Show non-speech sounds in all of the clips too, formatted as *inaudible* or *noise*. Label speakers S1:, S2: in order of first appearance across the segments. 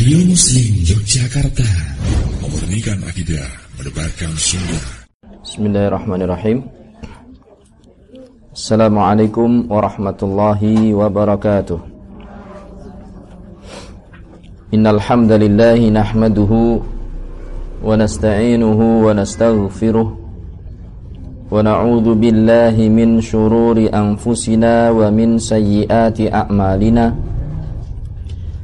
S1: Radio Muslim Yogyakarta. Memurnikan akidah Mendebarkan sunnah.
S2: Bismillahirrahmanirrahim. Assalamualaikum warahmatullahi wabarakatuh. Innal hamdalillah nahmaduhu wa nasta'inuhu wa nastaghfiruh wa na'udzu billahi min shururi anfusina wa min sayyiati a'malina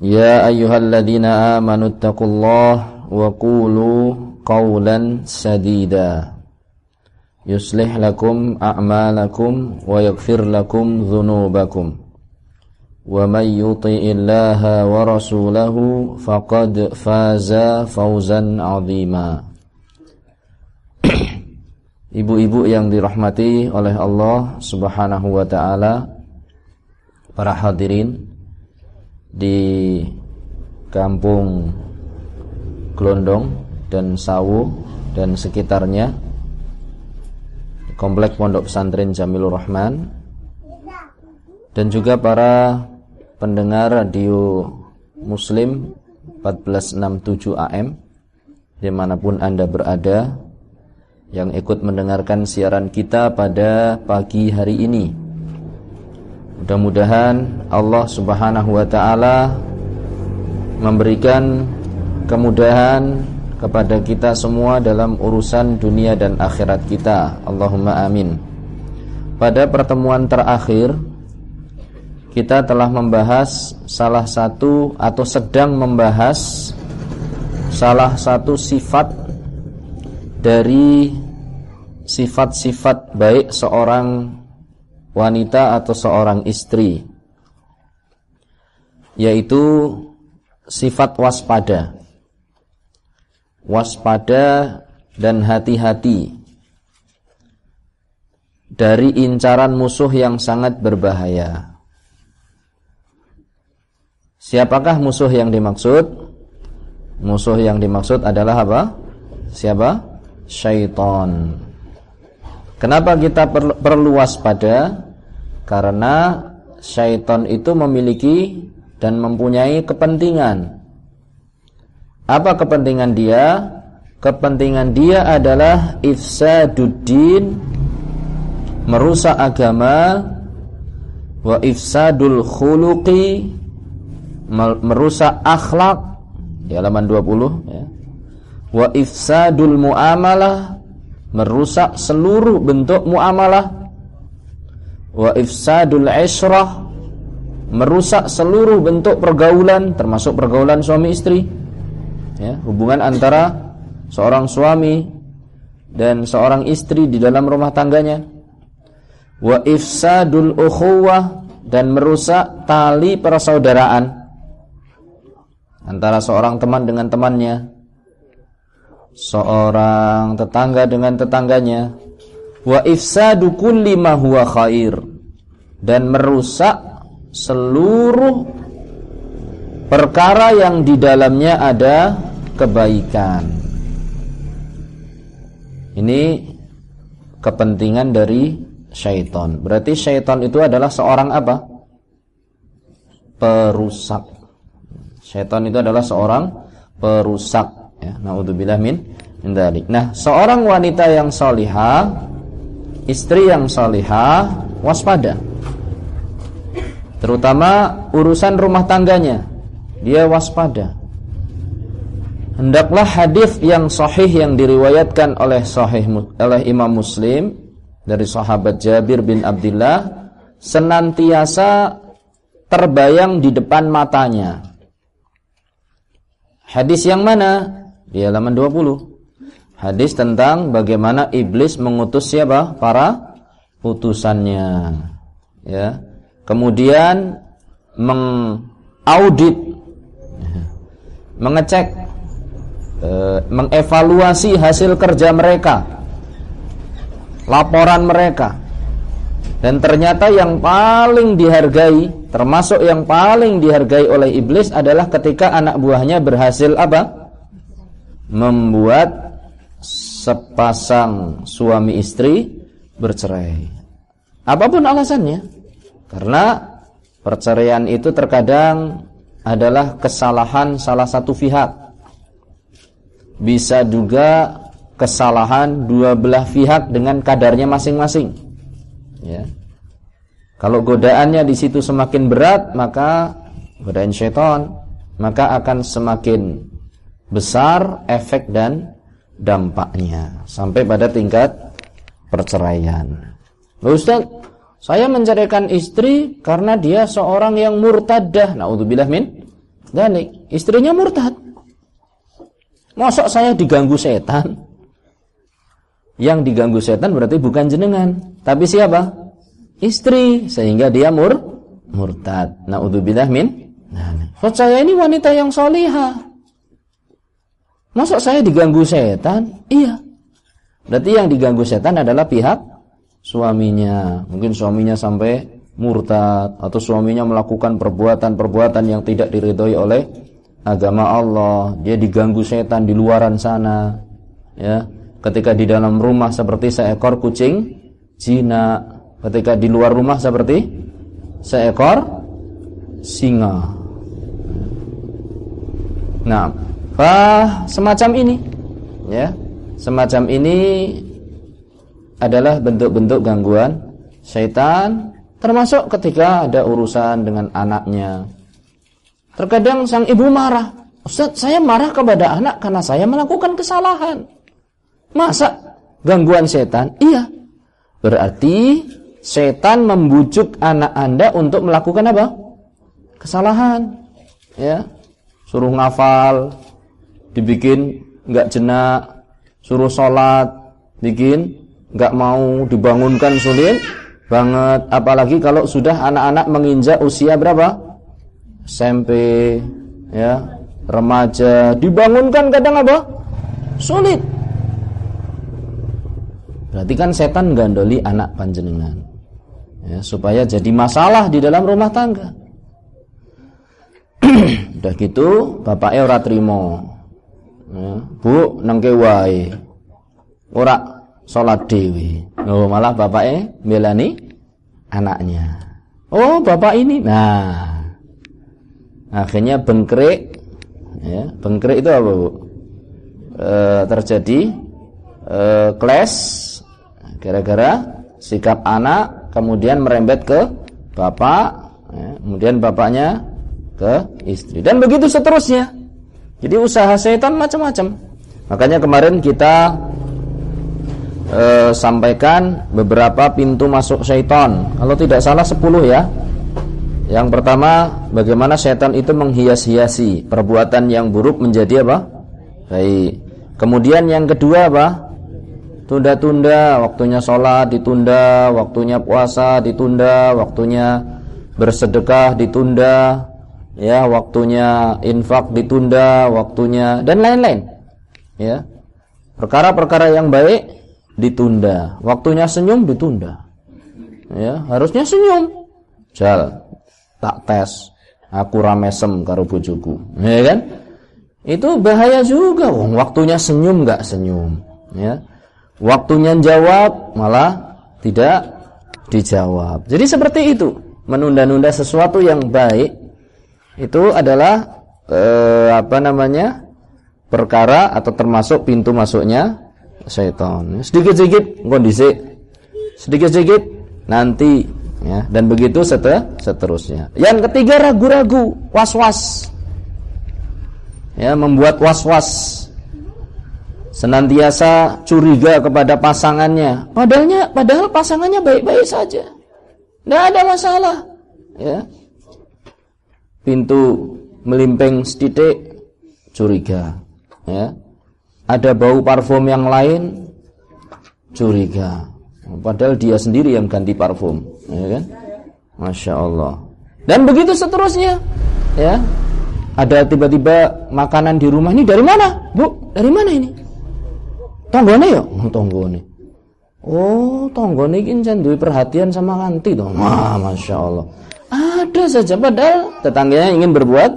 S2: يا أيها الذين آمنوا اتقوا الله وقولوا قولا سديدا يصلح لكم أعمالكم ويغفر لكم ذنوبكم ومن يطع الله ورسوله فقد فاز فوزا عظيما Ibu-ibu yang dirahmati oleh Allah Subhanahu wa taala, para hadirin di kampung Glondong dan Sawu dan sekitarnya komplek Pondok Pesantren Jamilur Rahman. Dan juga para pendengar radio Muslim 1467 AM di mana pun Anda berada yang ikut mendengarkan siaran kita pada pagi hari ini Mudah-mudahan Allah Subhanahu wa taala memberikan kemudahan kepada kita semua dalam urusan dunia dan akhirat kita. Allahumma amin. Pada pertemuan terakhir kita telah membahas salah satu atau sedang membahas salah satu sifat dari sifat-sifat baik seorang wanita atau seorang istri yaitu sifat waspada. Waspada dan hati-hati dari incaran musuh yang sangat berbahaya. Siapakah musuh yang dimaksud? Musuh yang dimaksud adalah apa? Siapa? Syaitan Kenapa kita perlu waspada? Karena syaitan itu memiliki dan mempunyai kepentingan. Apa kepentingan dia? Kepentingan dia adalah ifsaduddin merusak agama wa ifsadul khuluqi merusak akhlak di halaman 20 ya. Wa ifsadul muamalah merusak seluruh bentuk muamalah. Wa ifsadul ishrah merusak seluruh bentuk pergaulan termasuk pergaulan suami istri. Ya, hubungan antara seorang suami dan seorang istri di dalam rumah tangganya. Wa ifsadul ukhuwah dan merusak tali persaudaraan antara seorang teman dengan temannya seorang tetangga dengan tetangganya wa ifsadu kulli ma huwa khair dan merusak seluruh perkara yang di dalamnya ada kebaikan. Ini kepentingan dari syaitan. Berarti syaitan itu adalah seorang apa? Perusak. Syaitan itu adalah seorang perusak ya naudzubillah min min nah seorang wanita yang salihah istri yang salihah waspada. Terutama urusan rumah tangganya dia waspada. Hendaklah hadis yang sahih yang diriwayatkan oleh sahih oleh Imam Muslim dari sahabat Jabir bin Abdullah senantiasa terbayang di depan matanya. Hadis yang mana di halaman 20. Hadis tentang bagaimana iblis mengutus siapa? Para utusannya. Ya. Kemudian mengaudit mengecek e, mengevaluasi hasil kerja mereka laporan mereka dan ternyata yang paling dihargai termasuk yang paling dihargai oleh iblis adalah ketika anak buahnya berhasil apa membuat sepasang suami istri bercerai apa pun alasannya karena perceraian itu terkadang adalah kesalahan salah satu pihak bisa juga kesalahan dua belah pihak dengan kadarnya masing-masing. Ya. Kalau godaannya di situ semakin berat, maka godaan syaitan, maka akan semakin besar efek dan dampaknya sampai pada tingkat perceraian. Loh Ustaz, saya menceraikan istri karena dia seorang yang murtadah. Nauzubillah min dzalik. Istrinya murtad. Mosok saya diganggu setan? Yang diganggu setan berarti bukan jenengan, tapi siapa? Istri, sehingga dia mur murtad. Nauzubillah min. Nah, saya ini wanita yang solihah. Masa saya diganggu setan? Iya. Berarti yang diganggu setan adalah pihak suaminya. Mungkin suaminya sampai murtad atau suaminya melakukan perbuatan-perbuatan yang tidak diridhoi oleh agama Allah. Dia diganggu setan di luaran sana. Ya ketika di dalam rumah seperti seekor kucing Cina, ketika di luar rumah seperti seekor singa. Nah, bah, semacam ini, ya, semacam ini adalah bentuk-bentuk gangguan syaitan, termasuk ketika ada urusan dengan anaknya. Terkadang sang ibu marah, Ustaz, saya marah kepada anak karena saya melakukan kesalahan. Masa gangguan setan? Iya. Berarti setan membujuk anak Anda untuk melakukan apa? Kesalahan. Ya. Suruh ngafal, dibikin nggak jenak, suruh sholat, bikin nggak mau dibangunkan sulit banget. Apalagi kalau sudah anak-anak menginjak usia berapa? SMP, ya, remaja, dibangunkan kadang apa? Sulit. Berarti kan setan gandoli anak panjenengan. Ya, supaya jadi masalah di dalam rumah tangga. *clears throat* Udah gitu bapaknya ora trimo. Bu nengke wae. Ora salat dewi. Oh, malah bapaknya belani anaknya. Oh, bapak ini. Nah. Akhirnya bengkrik ya, bengkrik itu apa, Bu? E, terjadi e, clash Gara-gara sikap anak kemudian merembet ke bapak, ya, kemudian bapaknya ke istri. Dan begitu seterusnya. Jadi usaha setan macam-macam. Makanya kemarin kita e, sampaikan beberapa pintu masuk setan. Kalau tidak salah 10 ya. Yang pertama, bagaimana setan itu menghias-hiasi perbuatan yang buruk menjadi apa? Baik. Kemudian yang kedua apa? tunda-tunda waktunya sholat ditunda waktunya puasa ditunda waktunya bersedekah ditunda ya waktunya infak ditunda waktunya dan lain-lain. Ya perkara-perkara yang baik ditunda waktunya senyum ditunda. Ya harusnya senyum. Jal tak tes aku ramesem karo bojoku. Ya kan? Itu bahaya juga wong. Waktunya senyum nggak senyum. Ya Waktunya jawab malah tidak dijawab. Jadi seperti itu. Menunda-nunda sesuatu yang baik itu adalah eh, apa namanya? perkara atau termasuk pintu masuknya setan. Sedikit-sedikit kondisi sedikit-sedikit nanti ya dan begitu seterusnya. Yang ketiga ragu-ragu, was-was. Ya, membuat was-was senantiasa curiga kepada pasangannya. Padahalnya, padahal pasangannya baik-baik saja. Tidak ada masalah. Ya. Pintu melimping setitik curiga. Ya. Ada bau parfum yang lain curiga. Padahal dia sendiri yang ganti parfum, ya kan? Masya Allah. Dan begitu seterusnya, ya. ada tiba-tiba makanan di rumah ini dari mana? Bu, dari mana ini? Tonggone ya? Oh, tonggone. Oh, tonggone ini perhatian sama kanti toh. Wah, Masya Allah. Ada saja padahal tetangganya ingin berbuat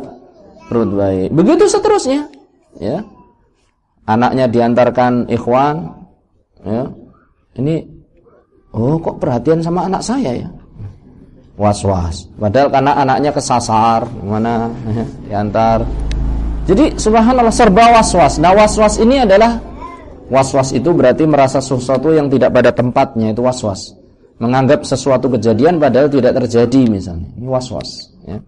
S2: berbuat baik. Begitu seterusnya. Ya. Anaknya diantarkan ikhwan, ya. Ini oh kok perhatian sama anak saya ya? Was-was. Padahal karena anaknya kesasar, mana ya, diantar. Jadi subhanallah serba was-was. Nah, was-was ini adalah was-was itu berarti merasa sesuatu yang tidak pada tempatnya itu was-was menganggap sesuatu kejadian padahal tidak terjadi misalnya. Ini was-was ya.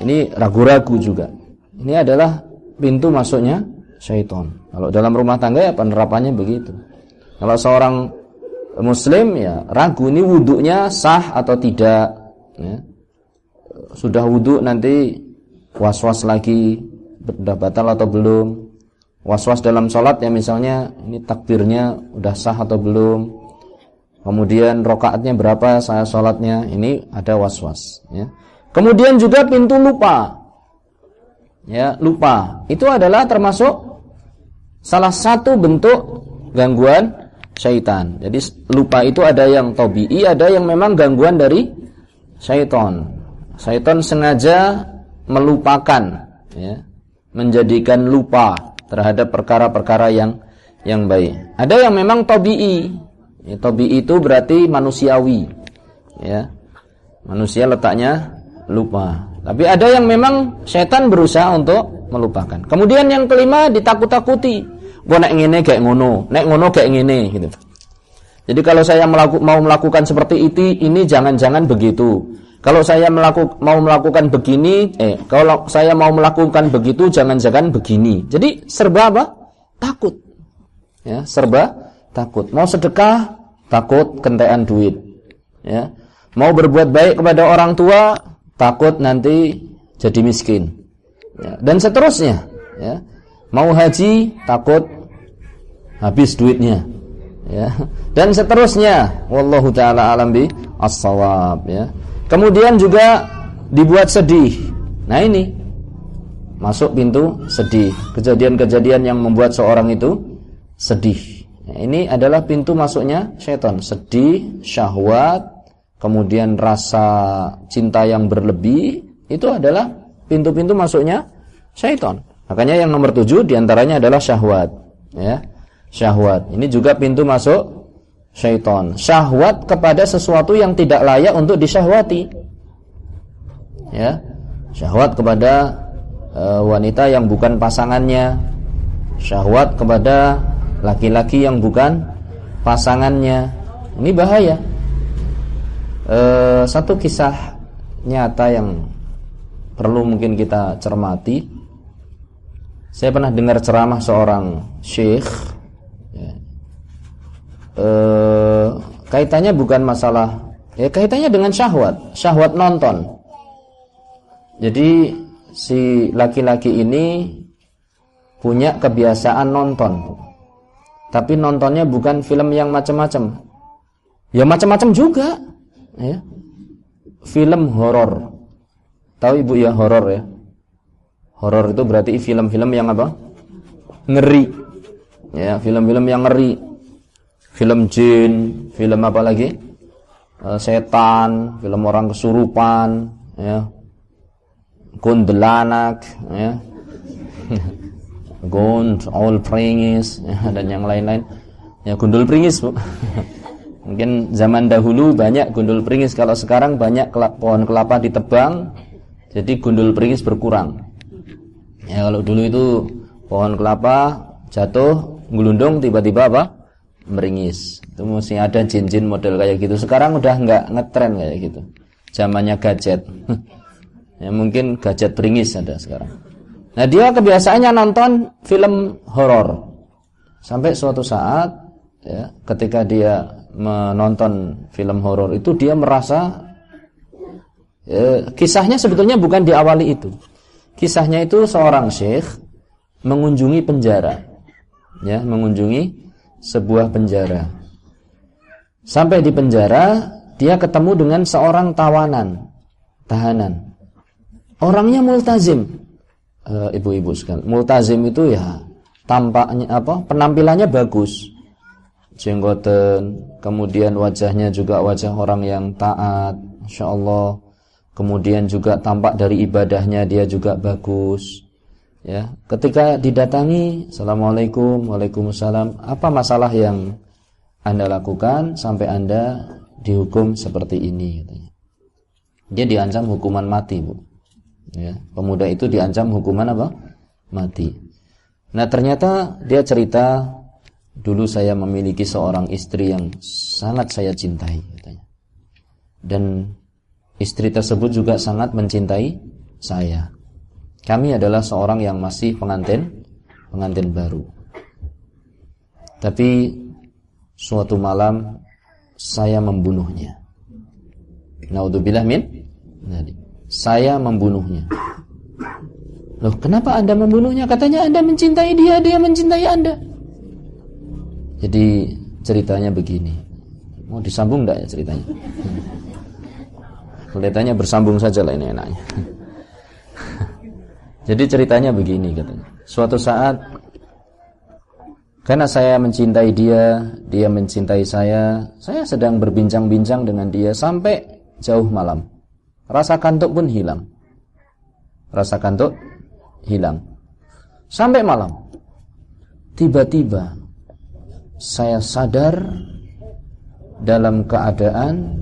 S2: Ini ragu-ragu juga. Ini adalah pintu masuknya syaitan. Kalau dalam rumah tangga ya penerapannya begitu. Kalau seorang muslim ya ragu ini wuduknya sah atau tidak ya. Sudah wuduk nanti was-was lagi sudah batal atau belum. Was-was dalam sholat ya misalnya ini takbirnya udah sah atau belum Kemudian rokaatnya berapa saya sholatnya Ini ada was-was ya. Kemudian juga pintu lupa Ya lupa. Itu adalah termasuk Salah satu bentuk gangguan syaitan. Jadi lupa itu ada yang tobi'i Ada yang memang gangguan dari syaitan Syaitan sengaja melupakan ya, Menjadikan lupa terhadap perkara-perkara yang yang baik. Ada yang memang tobi'i Ya, tobi itu berarti manusiawi. Ya. Manusia letaknya lupa. Tapi ada yang memang setan berusaha untuk melupakan. Kemudian yang kelima ditakut-takuti. Gua nek ngene kayak ngono, nek ngono kayak ngene gitu. Jadi kalau saya melaku, mau melakukan seperti itu, ini jangan-jangan begitu. Kalau saya melaku, mau melakukan begini, eh kalau saya mau melakukan begitu, jangan-jangan begini. Jadi serba apa? Takut. Ya, serba takut. Mau sedekah, takut kentean duit. Ya. Mau berbuat baik kepada orang tua, takut nanti jadi miskin. Ya. Dan seterusnya. Ya. Mau haji, takut habis duitnya. Ya. Dan seterusnya. Wallahu taala alam bi as-shawab ya. Kemudian juga dibuat sedih. Nah ini masuk pintu sedih. Kejadian-kejadian yang membuat seorang itu sedih. Nah, ini adalah pintu masuknya syaitan. Sedih, syahwat, kemudian rasa cinta yang berlebih, itu adalah pintu-pintu masuknya syaitan. Makanya yang nomor tujuh di antaranya adalah syahwat. Ya, syahwat. Ini juga pintu masuk syaitan. Syahwat kepada sesuatu yang tidak layak untuk disyahwati. Ya, syahwat kepada uh, wanita yang bukan pasangannya. Syahwat kepada laki-laki yang bukan pasangannya. Ini bahaya. E, satu kisah nyata yang perlu mungkin kita cermati. Saya pernah dengar ceramah seorang syekh. Ya. E, kaitannya bukan masalah, ya kaitannya dengan syahwat, syahwat nonton. Jadi si laki-laki ini punya kebiasaan nonton tapi nontonnya bukan film yang macam-macam. Ya macam-macam juga, ya. Film horor. Tahu Ibu ya horor ya? Horor itu berarti film-film yang apa? Ngeri. Ya, film-film yang ngeri. Film jin, film apa lagi? E, setan, film orang kesurupan, ya. Kuntilanak, ya. *laughs* Gond, all pringis *laughs* dan yang lain-lain. Ya gundul pringis, Bu. *laughs* Mungkin zaman dahulu banyak gundul pringis, kalau sekarang banyak pohon kelapa ditebang, jadi gundul pringis berkurang. Ya kalau dulu itu pohon kelapa jatuh, ngelundung tiba-tiba apa? Meringis. Itu mesti ada jin-jin model kayak gitu. Sekarang udah nggak ngetren kayak gitu. Zamannya gadget. *laughs* ya mungkin gadget pringis ada sekarang. Nah dia kebiasaannya nonton film horor sampai suatu saat ya, ketika dia menonton film horor itu dia merasa ya, kisahnya sebetulnya bukan diawali itu. Kisahnya itu seorang syekh mengunjungi penjara, ya mengunjungi sebuah penjara. Sampai di penjara dia ketemu dengan seorang tawanan, tahanan. Orangnya multazim, ibu-ibu sekalian. Multazim itu ya tampaknya apa? Penampilannya bagus. Jenggoten, kemudian wajahnya juga wajah orang yang taat, Masya Allah. Kemudian juga tampak dari ibadahnya dia juga bagus. Ya, ketika didatangi, assalamualaikum, waalaikumsalam. Apa masalah yang anda lakukan sampai anda dihukum seperti ini? Dia diancam hukuman mati, bu. Ya, pemuda itu diancam hukuman apa? Mati. Nah ternyata dia cerita dulu saya memiliki seorang istri yang sangat saya cintai, katanya. Dan istri tersebut juga sangat mencintai saya. Kami adalah seorang yang masih pengantin pengantin baru. Tapi suatu malam saya membunuhnya. Naudzubillah min Saya membunuhnya. Loh, kenapa Anda membunuhnya? Katanya Anda mencintai dia, dia mencintai Anda. Jadi ceritanya begini. Mau disambung enggak ya ceritanya? Kelihatannya bersambung saja lah ini enaknya. Jadi ceritanya begini katanya. Suatu saat karena saya mencintai dia, dia mencintai saya, saya sedang berbincang-bincang dengan dia sampai jauh malam. Rasa kantuk pun hilang. Rasa kantuk hilang. Sampai malam. Tiba-tiba saya sadar dalam keadaan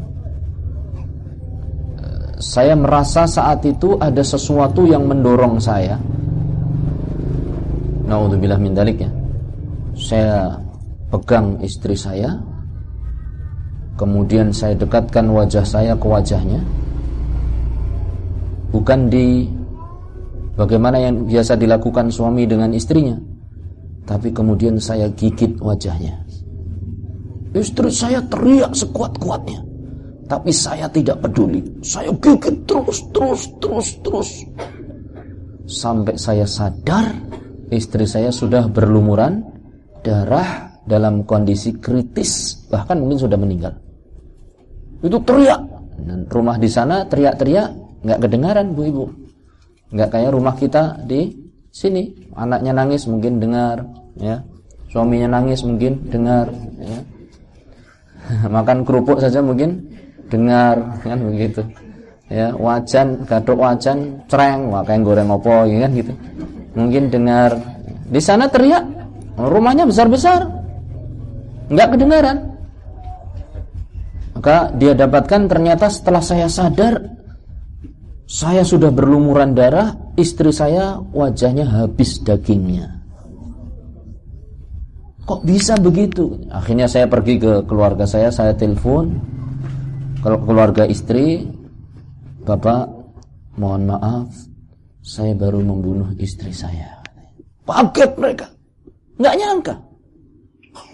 S2: saya merasa saat itu ada sesuatu yang mendorong saya. Nauzubillah min dalik ya. Saya pegang istri saya. Kemudian saya dekatkan wajah saya ke wajahnya. Bukan di bagaimana yang biasa dilakukan suami dengan istrinya. Tapi kemudian saya gigit wajahnya. Istri saya teriak sekuat-kuatnya. Tapi saya tidak peduli. Saya gigit terus, terus, terus, terus. Sampai saya sadar istri saya sudah berlumuran darah dalam kondisi kritis. Bahkan mungkin sudah meninggal. Itu teriak. Dan rumah di sana teriak-teriak nggak kedengaran bu ibu. Nggak kayak rumah kita di sini. Anaknya nangis mungkin dengar. ya Suaminya nangis mungkin dengar. ya *laughs* Makan kerupuk saja mungkin dengar kan begitu ya wajan gadok wajan cereng wah kayak goreng opo ya kan gitu mungkin dengar di sana teriak rumahnya besar besar nggak kedengaran maka dia dapatkan ternyata setelah saya sadar saya sudah berlumuran darah istri saya wajahnya habis dagingnya kok bisa begitu akhirnya saya pergi ke keluarga saya saya telepon kalau keluarga istri, Bapak, mohon maaf, saya baru membunuh istri saya. Paket mereka. Nggak nyangka.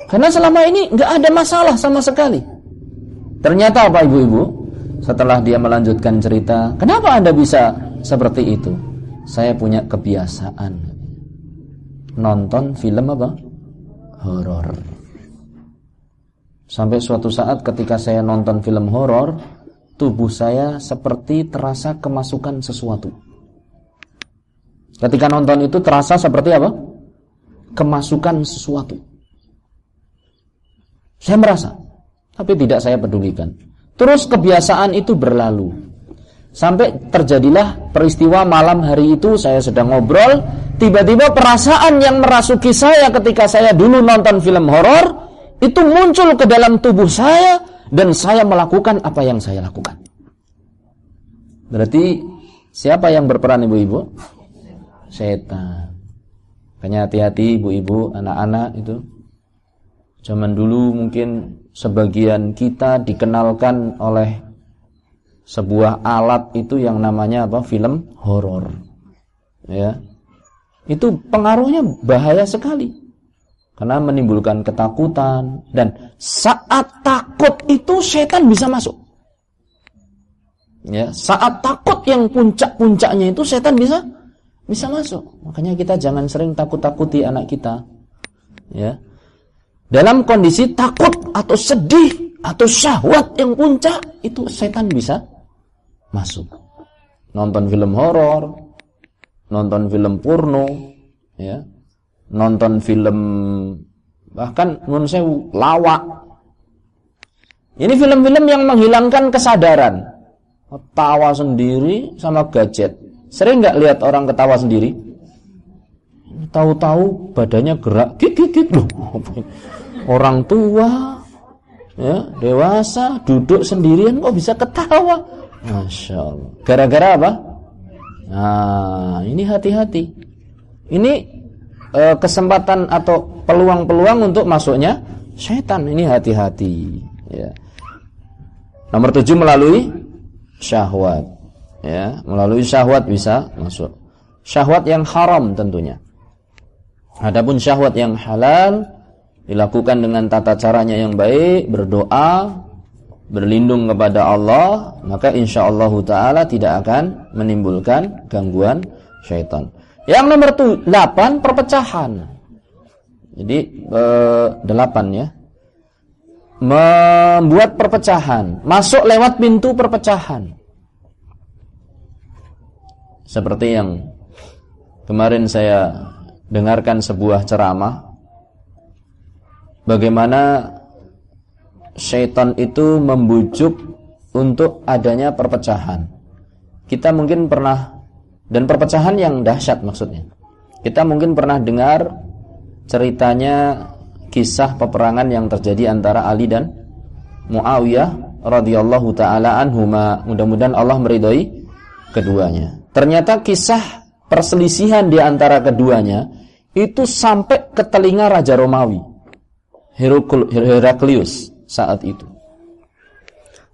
S2: Karena selama ini nggak ada masalah sama sekali. Ternyata apa ibu-ibu? Setelah dia melanjutkan cerita, kenapa anda bisa seperti itu? Saya punya kebiasaan nonton film apa? Horor. Sampai suatu saat ketika saya nonton film horor, tubuh saya seperti terasa kemasukan sesuatu. Ketika nonton itu terasa seperti apa? Kemasukan sesuatu. Saya merasa, tapi tidak saya pedulikan. Terus kebiasaan itu berlalu. Sampai terjadilah peristiwa malam hari itu saya sedang ngobrol, tiba-tiba perasaan yang merasuki saya ketika saya dulu nonton film horor itu muncul ke dalam tubuh saya dan saya melakukan apa yang saya lakukan. Berarti siapa yang berperan ibu-ibu? Setan. Makanya hati-hati ibu-ibu, anak-anak itu. Zaman dulu mungkin sebagian kita dikenalkan oleh sebuah alat itu yang namanya apa? Film horor. Ya. Itu pengaruhnya bahaya sekali karena menimbulkan ketakutan dan saat takut itu setan bisa masuk. Ya, saat takut yang puncak-puncaknya itu setan bisa bisa masuk. Makanya kita jangan sering takut-takuti anak kita. Ya. Dalam kondisi takut atau sedih atau syahwat yang puncak itu setan bisa masuk. Nonton film horor, nonton film porno, ya, nonton film bahkan menurut saya lawak. Ini film-film yang menghilangkan kesadaran. Tawa sendiri sama gadget. Sering nggak lihat orang ketawa sendiri? Tahu-tahu badannya gerak, gigit-gigit loh. Orang tua, ya dewasa, duduk sendirian kok bisa ketawa? Masya Allah. Gara-gara apa? Nah, ini hati-hati. Ini e, kesempatan atau peluang-peluang untuk masuknya setan. Ini hati-hati. Ya. Nomor tujuh melalui syahwat. Ya, melalui syahwat bisa masuk. Syahwat yang haram tentunya. Adapun syahwat yang halal dilakukan dengan tata caranya yang baik, berdoa, berlindung kepada Allah, maka insya Allah taala tidak akan menimbulkan gangguan syaitan. Yang nomor 8 perpecahan. Jadi eh, delapan ya. Membuat perpecahan, masuk lewat pintu perpecahan. Seperti yang kemarin saya dengarkan sebuah ceramah bagaimana syaitan itu membujuk untuk adanya perpecahan. Kita mungkin pernah dan perpecahan yang dahsyat maksudnya. Kita mungkin pernah dengar ceritanya kisah peperangan yang terjadi antara Ali dan Muawiyah radhiyallahu taala anhuma. Mudah-mudahan Allah meridhoi keduanya. Ternyata kisah perselisihan di antara keduanya itu sampai ke telinga Raja Romawi Heraklius saat itu.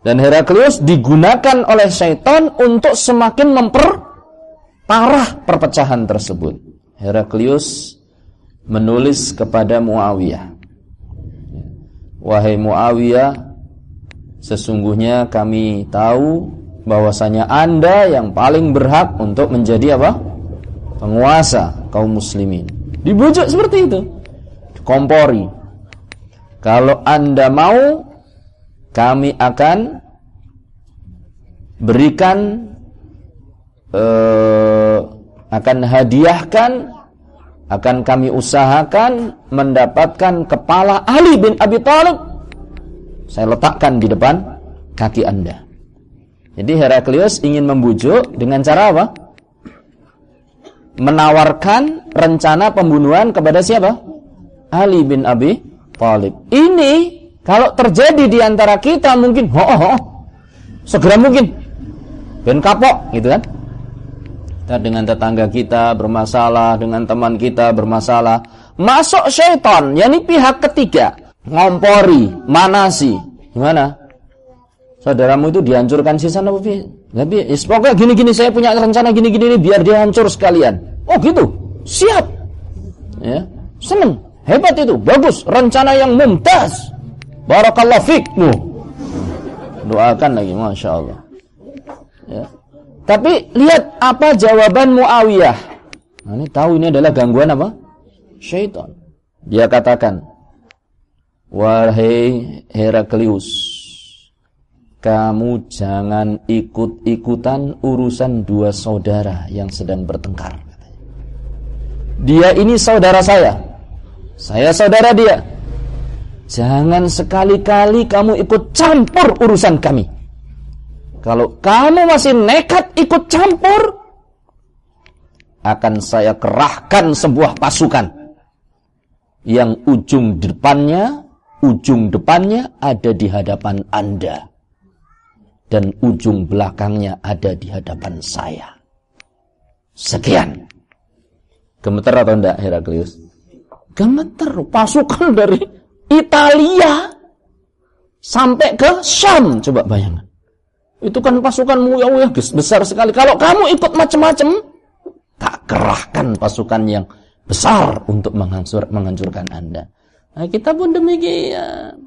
S2: Dan Heraklius digunakan oleh syaitan untuk semakin memperparah perpecahan tersebut. Heraklius menulis kepada Muawiyah. Wahai Muawiyah, sesungguhnya kami tahu bahwasanya Anda yang paling berhak untuk menjadi apa? penguasa kaum muslimin. Dibujuk seperti itu. Kompori kalau Anda mau kami akan berikan eh, akan hadiahkan akan kami usahakan mendapatkan kepala Ali bin Abi Thalib saya letakkan di depan kaki Anda. Jadi Heraklius ingin membujuk dengan cara apa? Menawarkan rencana pembunuhan kepada siapa? Ali bin Abi Talib. Ini kalau terjadi di antara kita mungkin ho, ho segera mungkin ben kapok gitu kan. Kita dengan tetangga kita bermasalah, dengan teman kita bermasalah, masuk syaitan, yakni pihak ketiga, ngompori, manasi. Gimana? Saudaramu itu dihancurkan sisa Nabi. Nabi, pokoknya gini-gini saya punya rencana gini-gini biar dia hancur sekalian. Oh gitu. Siap. Ya. Seneng. Hebat itu, bagus, rencana yang mumtaz. Barakallah fikmu. Doakan lagi, Masya Allah. Ya. Tapi lihat apa jawaban Muawiyah. Nah, ini tahu ini adalah gangguan apa? Syaitan. Dia katakan, Wahai Heraklius, kamu jangan ikut-ikutan urusan dua saudara yang sedang bertengkar. Dia ini saudara saya. Saya saudara dia. Jangan sekali-kali kamu ikut campur urusan kami. Kalau kamu masih nekat ikut campur, akan saya kerahkan sebuah pasukan yang ujung depannya, ujung depannya ada di hadapan Anda dan ujung belakangnya ada di hadapan saya. Sekian. Gemeter atau enggak Heraklius? Gemeter pasukan dari Italia sampai ke Syam coba bayangkan. Itu kan pasukan ya besar sekali. Kalau kamu ikut macam-macam tak kerahkan pasukan yang besar untuk menghancur, menghancurkan anda. Nah kita pun demikian.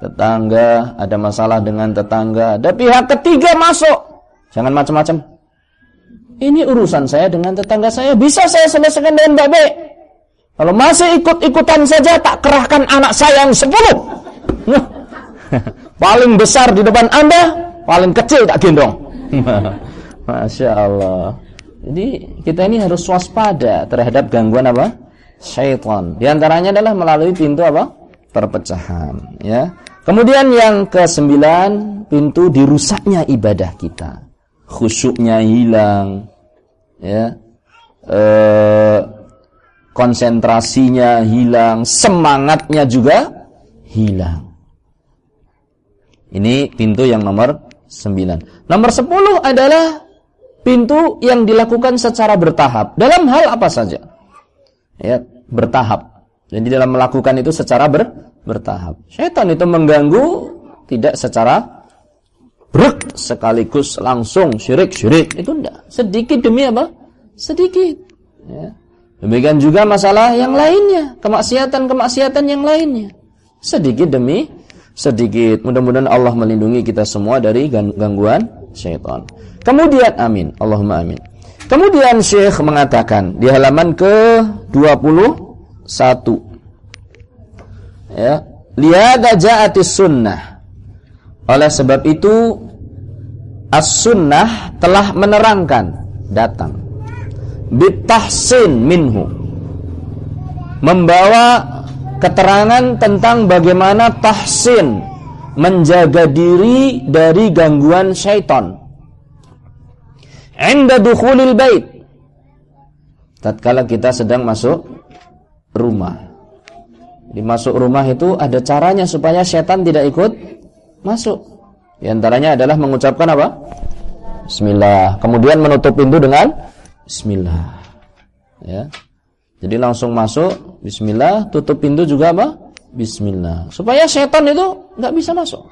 S2: Tetangga ada masalah dengan tetangga. Ada pihak ketiga masuk. Jangan macam-macam ini urusan saya dengan tetangga saya. Bisa saya selesaikan dengan baik-baik kalau masih ikut-ikutan saja tak kerahkan anak saya yang sepuluh. *laughs* paling besar di depan anda, paling kecil tak gendong. *laughs* Masya Allah. Jadi kita ini harus waspada terhadap gangguan apa? Syaitan. Di antaranya adalah melalui pintu apa? Perpecahan. Ya. Kemudian yang kesembilan, pintu dirusaknya ibadah kita. Khusyuknya hilang. Ya. E, konsentrasinya hilang, semangatnya juga hilang. Ini pintu yang nomor 9. Nomor 10 adalah pintu yang dilakukan secara bertahap. Dalam hal apa saja? Ya, bertahap. Jadi dalam melakukan itu secara ber, bertahap. Syaitan itu mengganggu tidak secara brek sekaligus langsung syirik-syirik. Itu enggak. Sedikit demi apa? Sedikit. Ya. Demikian juga masalah yang lainnya, kemaksiatan-kemaksiatan yang lainnya. Sedikit demi sedikit. Mudah-mudahan Allah melindungi kita semua dari gangguan syaitan. Kemudian amin, Allahumma amin. Kemudian Syekh mengatakan di halaman ke-21 ya, liada ja'atis sunnah. Oleh sebab itu as-sunnah telah menerangkan datang bitahsin minhu membawa keterangan tentang bagaimana tahsin menjaga diri dari gangguan syaitan. Inda dukhulil bait. Tatkala kita sedang masuk rumah. Di masuk rumah itu ada caranya supaya syaitan tidak ikut masuk. Di antaranya adalah mengucapkan apa? Bismillah. Kemudian menutup pintu dengan Bismillah. Ya. Jadi langsung masuk, bismillah, tutup pintu juga apa? Bismillah. Supaya setan itu nggak bisa masuk.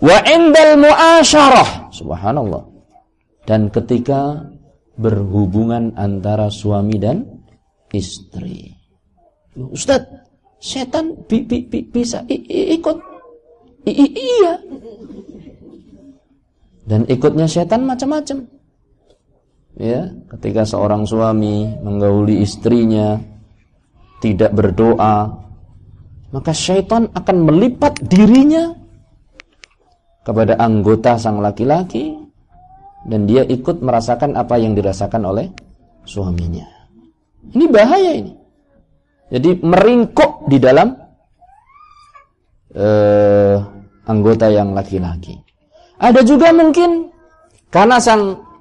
S2: Wa indal muasyarah, subhanallah. Dan ketika berhubungan antara suami dan istri. Ustaz, setan bi, bi, bi, bisa i, i, ikut. I, i, iya. Dan ikutnya setan macam-macam. Ya, ketika seorang suami menggauli istrinya tidak berdoa, maka syaitan akan melipat dirinya kepada anggota sang laki-laki dan dia ikut merasakan apa yang dirasakan oleh suaminya. Ini bahaya ini. Jadi meringkuk di dalam uh, anggota yang laki-laki. Ada juga mungkin karena sang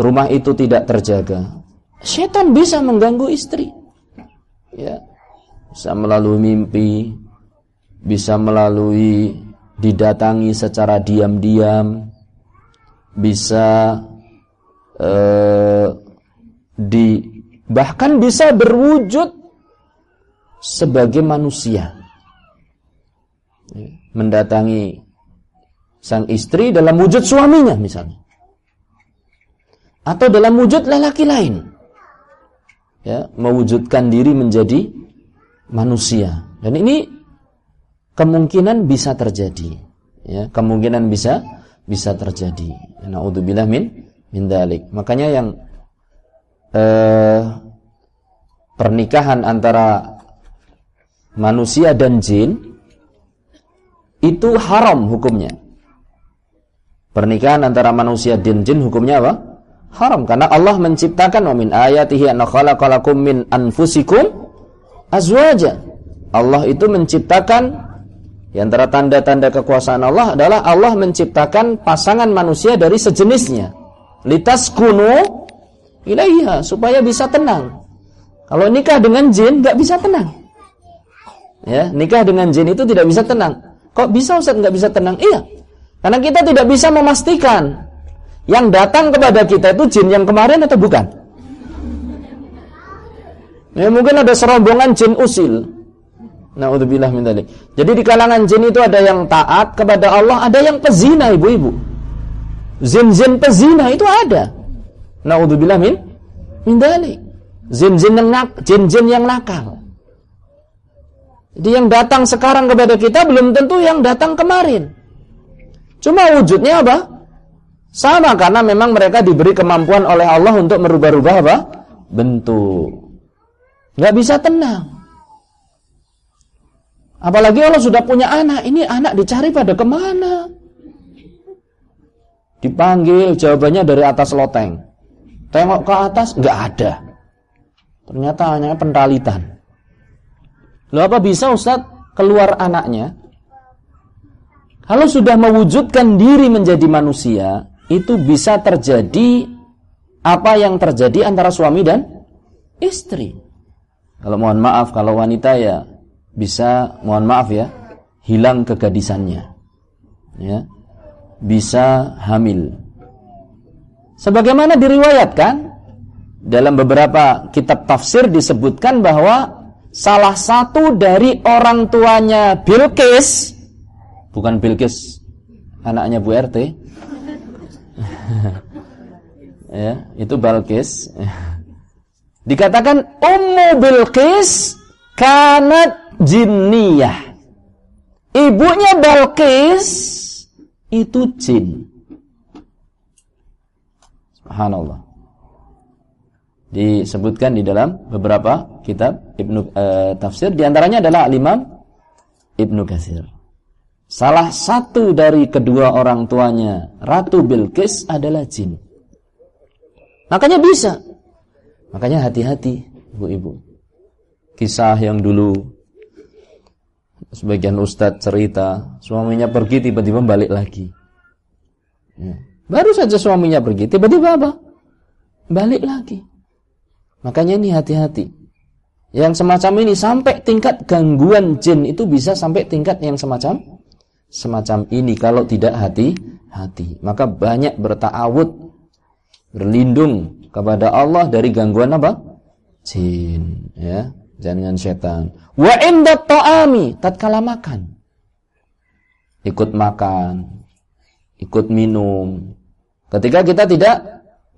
S2: rumah itu tidak terjaga, setan bisa mengganggu istri. Ya. Bisa melalui mimpi, bisa melalui didatangi secara diam-diam, bisa eh, di bahkan bisa berwujud sebagai manusia. Ya. Mendatangi sang istri dalam wujud suaminya misalnya atau dalam wujud lelaki lain. Ya, mewujudkan diri menjadi manusia. Dan ini kemungkinan bisa terjadi. Ya, kemungkinan bisa bisa terjadi. Nauzubillah min min dalik. Makanya yang eh, pernikahan antara manusia dan jin itu haram hukumnya. Pernikahan antara manusia dan jin hukumnya apa? Haram karena Allah menciptakan wa min ayatihi an khalaqalakum min anfusikum azwaja. Allah itu menciptakan di antara tanda-tanda kekuasaan Allah adalah Allah menciptakan pasangan manusia dari sejenisnya. Litaskunu ilaiha supaya bisa tenang. Kalau nikah dengan jin nggak bisa tenang. Ya, nikah dengan jin itu tidak bisa tenang. Kok bisa Ustaz nggak bisa tenang? Iya. Karena kita tidak bisa memastikan yang datang kepada kita itu jin yang kemarin atau bukan? Ya mungkin ada serombongan jin usil. Nauzubillah min dzalik. Jadi di kalangan jin itu ada yang taat kepada Allah, ada yang pezina ibu-ibu. Jin-jin pezina itu ada. Nauzubillah min min dzalik. Jin-jin yang nak, jin-jin yang nakal. Jadi yang datang sekarang kepada kita belum tentu yang datang kemarin. Cuma wujudnya apa? Sama karena memang mereka diberi kemampuan oleh Allah untuk merubah-rubah apa? Bentuk. Gak bisa tenang. Apalagi Allah sudah punya anak. Ini anak dicari pada ke mana? Dipanggil jawabannya dari atas loteng. Tengok ke atas nggak ada. Ternyata hanya pentalitan. Loh apa bisa Ustaz keluar anaknya? Kalau sudah mewujudkan diri menjadi manusia, itu bisa terjadi apa yang terjadi antara suami dan istri. Kalau mohon maaf, kalau wanita ya bisa mohon maaf ya, hilang kegadisannya. Ya. Bisa hamil. Sebagaimana diriwayatkan dalam beberapa kitab tafsir disebutkan bahwa salah satu dari orang tuanya Bilqis bukan Bilqis anaknya Bu RT *laughs* ya itu Balqis dikatakan Ummu Bilqis kanat jinniyah. Ibunya Balqis itu jin. Subhanallah. Disebutkan di dalam beberapa kitab Ibnu e, tafsir. Di antaranya adalah Imam Ibnu Katsir Salah satu dari kedua orang tuanya, Ratu Bilqis adalah jin. Makanya bisa. Makanya hati-hati, ibu-ibu. Kisah yang dulu sebagian ustadz cerita, suaminya pergi tiba-tiba balik lagi. Ya. Baru saja suaminya pergi, tiba-tiba apa? Balik lagi. Makanya ini hati-hati. Yang semacam ini sampai tingkat gangguan jin itu bisa sampai tingkat yang semacam semacam ini kalau tidak hati-hati. Maka banyak bertawud berlindung kepada Allah dari gangguan apa? Jin, ya, jangan setan. Wa inda ta'ami, tatkala makan. Ikut makan, ikut minum. Ketika kita tidak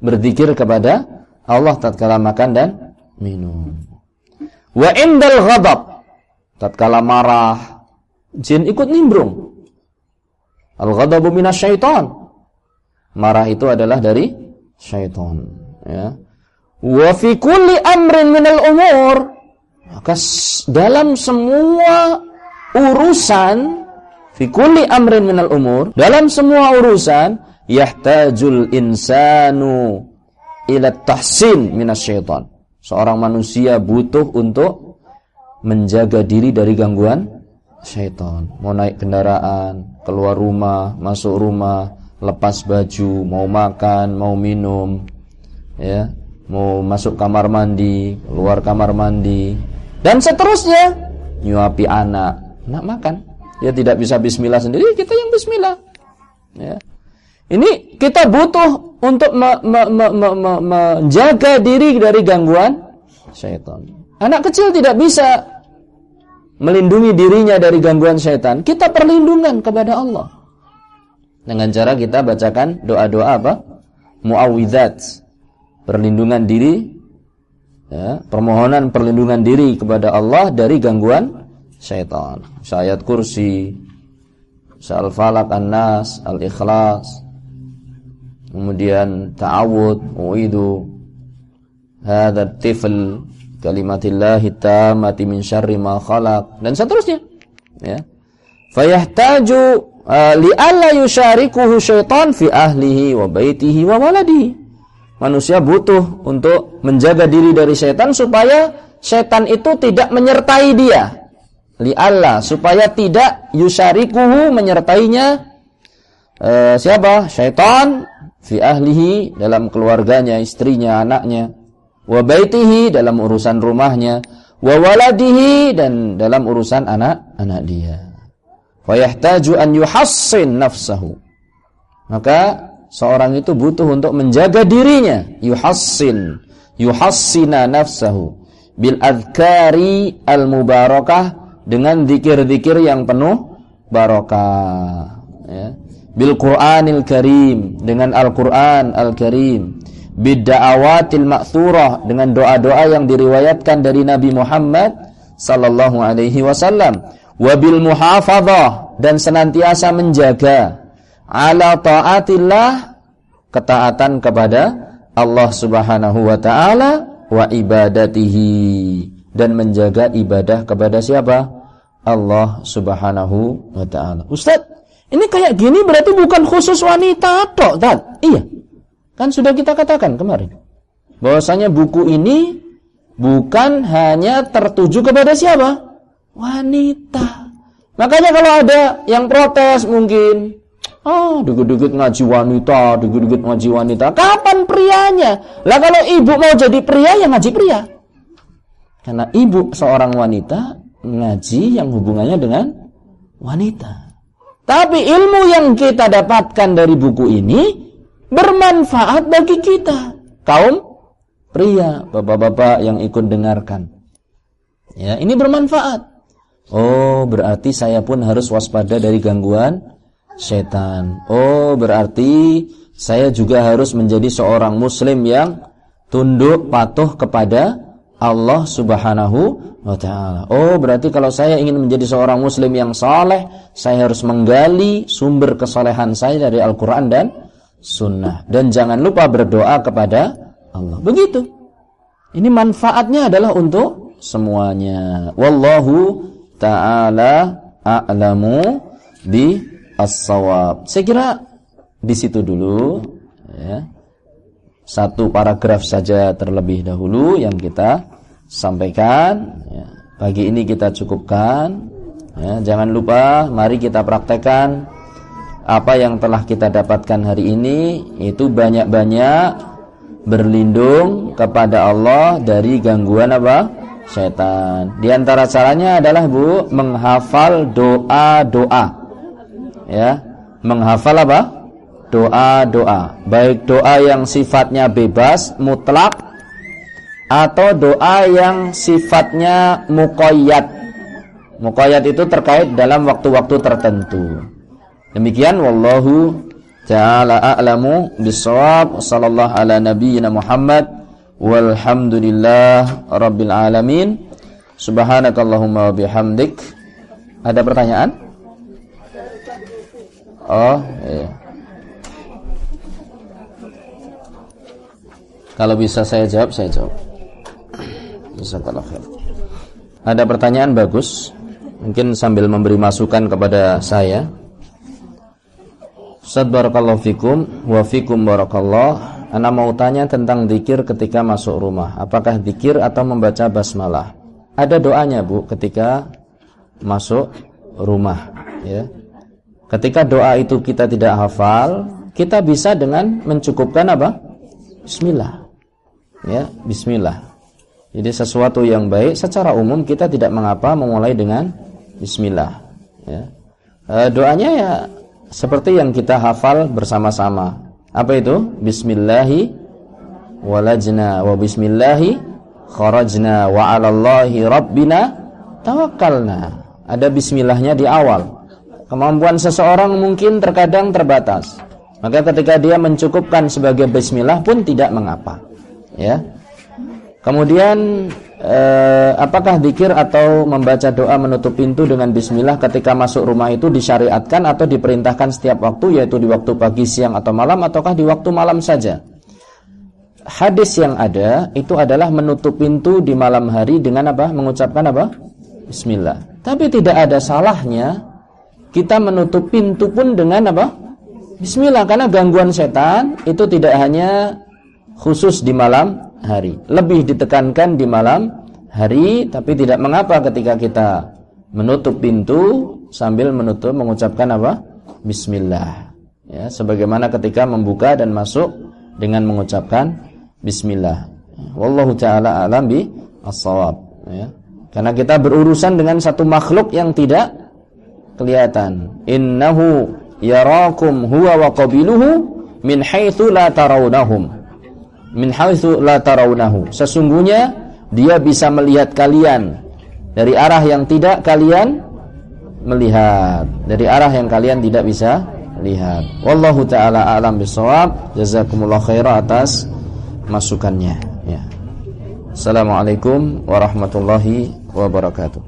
S2: berzikir kepada Allah tatkala makan dan minum. Wa indal ghadab, tatkala marah, jin ikut nimbrung. Al-ghadabu minasyaiton. Marah itu adalah dari syaitan, ya. Wa fi kulli amrin minal umur. Maka dalam semua urusan fi kulli amrin minal umur, dalam semua urusan yahtajul insanu ila tahsin minasyaiton. Seorang manusia butuh untuk menjaga diri dari gangguan syaitan. Mau naik kendaraan, keluar rumah, masuk rumah, lepas baju, mau makan, mau minum, ya, mau masuk kamar mandi, keluar kamar mandi, dan seterusnya. Nyuapi anak, nak makan, dia tidak bisa bismillah sendiri, kita yang bismillah. Ya. Ini kita butuh untuk me, me, me, me, me, menjaga diri dari gangguan syaitan. Anak kecil tidak bisa melindungi dirinya dari gangguan syaitan, kita perlindungan kepada Allah. Dengan cara kita bacakan doa-doa apa? Muawwidzat. Perlindungan diri ya, permohonan perlindungan diri kepada Allah dari gangguan syaitan. Ayat kursi, Al-Falaq An-Nas, Al-Ikhlas. Kemudian ta'awud, uidu hadha tifl kalimatillahi tammati min syarri ma khalaq. Dan seterusnya. Ya. Fayahtaju uh, li alla yusyarikuhu syaitan fi ahlihi wa baitihi wa waladihi. Manusia butuh untuk menjaga diri dari setan supaya setan itu tidak menyertai dia. Li alla supaya tidak yusyarikuhu menyertainya. Uh, siapa? Syaitan fi ahlihi dalam keluarganya istrinya anaknya wa baitihi dalam urusan rumahnya, wa waladihi dan dalam urusan anak-anak dia. Fa yahtaju an yuhassin nafsahu. Maka seorang itu butuh untuk menjaga dirinya, yuhassin, yuhassina nafsahu bil adhkari al mubarakah dengan zikir-zikir yang penuh barokah ya. bil Qur'anil Karim dengan Al-Qur'an Al-Karim bidda'awatil ma'thurah dengan doa-doa yang diriwayatkan dari Nabi Muhammad sallallahu alaihi wasallam wabil muhafadzah dan senantiasa menjaga ala taatillah ketaatan kepada Allah Subhanahu wa taala wa ibadatihi dan menjaga ibadah kepada siapa? Allah Subhanahu wa taala. Ustaz, ini kayak gini berarti bukan khusus wanita tok, Iya. Kan sudah kita katakan kemarin. bahwasanya buku ini bukan hanya tertuju kepada siapa? Wanita. Makanya kalau ada yang protes mungkin, oh dikit-dikit ngaji wanita, dikit-dikit ngaji wanita. Kapan prianya? Lah kalau ibu mau jadi pria ya ngaji pria. Karena ibu seorang wanita ngaji yang hubungannya dengan wanita. Tapi ilmu yang kita dapatkan dari buku ini bermanfaat bagi kita. Kaum pria, bapak-bapak yang ikut dengarkan. Ya, ini bermanfaat. Oh, berarti saya pun harus waspada dari gangguan setan. Oh, berarti saya juga harus menjadi seorang muslim yang tunduk patuh kepada Allah Subhanahu wa taala. Oh, berarti kalau saya ingin menjadi seorang muslim yang saleh, saya harus menggali sumber kesolehan saya dari Al-Qur'an dan sunnah. Dan jangan lupa berdoa kepada Allah. Begitu. Ini manfaatnya adalah untuk semuanya. Wallahu taala a'lamu bi as-shawab. Saya kira di situ dulu ya satu paragraf saja terlebih dahulu yang kita sampaikan. Ya. Pagi ini kita cukupkan. Ya, jangan lupa, mari kita praktekkan apa yang telah kita dapatkan hari ini itu banyak-banyak berlindung kepada Allah dari gangguan apa? setan. Di antara caranya adalah Bu menghafal doa-doa. Ya, menghafal apa? doa-doa, baik doa yang sifatnya bebas, mutlak atau doa yang sifatnya muqayyad. Muqayyad itu terkait dalam waktu-waktu tertentu. Demikian wallahu ta'ala a'lamu bisawab sallallahu ala nabiyyina Muhammad walhamdulillah rabbil alamin. Subhanakallahumma bihamdik. Ada pertanyaan? Oh, iya. Kalau bisa saya jawab, saya jawab. Jazakallah khair. Ada pertanyaan bagus. Mungkin sambil memberi masukan kepada saya. Ustaz barakallahu fikum wa fikum barakallah. Ana mau tanya tentang zikir ketika masuk rumah. Apakah zikir atau membaca basmalah? Ada doanya, Bu, ketika masuk rumah, ya. Ketika doa itu kita tidak hafal, kita bisa dengan mencukupkan apa? Bismillah ya bismillah jadi sesuatu yang baik secara umum kita tidak mengapa memulai dengan bismillah ya e, doanya ya seperti yang kita hafal bersama-sama. Apa itu? Bismillahi walajna wa bismillahi kharajna wa 'alallahi rabbina tawakkalna. Ada bismillahnya di awal. Kemampuan seseorang mungkin terkadang terbatas. Maka ketika dia mencukupkan sebagai bismillah pun tidak mengapa. Ya. Kemudian eh, apakah dikir atau membaca doa menutup pintu dengan bismillah ketika masuk rumah itu disyariatkan atau diperintahkan setiap waktu yaitu di waktu pagi, siang atau malam ataukah di waktu malam saja? Hadis yang ada itu adalah menutup pintu di malam hari dengan apa? Mengucapkan apa? Bismillah. Tapi tidak ada salahnya kita menutup pintu pun dengan apa? Bismillah karena gangguan setan itu tidak hanya khusus di malam hari. Lebih ditekankan di malam hari, tapi tidak mengapa ketika kita menutup pintu sambil menutup mengucapkan apa? Bismillah. Ya, sebagaimana ketika membuka dan masuk dengan mengucapkan Bismillah. Wallahu taala alam bi as-shawab. Ya. Karena kita berurusan dengan satu makhluk yang tidak kelihatan. Innahu yarakum huwa wa qabiluhu min haitsu la tarawnahum min haitsu la tarawnahu. Sesungguhnya dia bisa melihat kalian dari arah yang tidak kalian melihat, dari arah yang kalian tidak bisa lihat. Wallahu taala alam bisawab. Jazakumullah khairan atas masukannya ya. Assalamualaikum warahmatullahi wabarakatuh.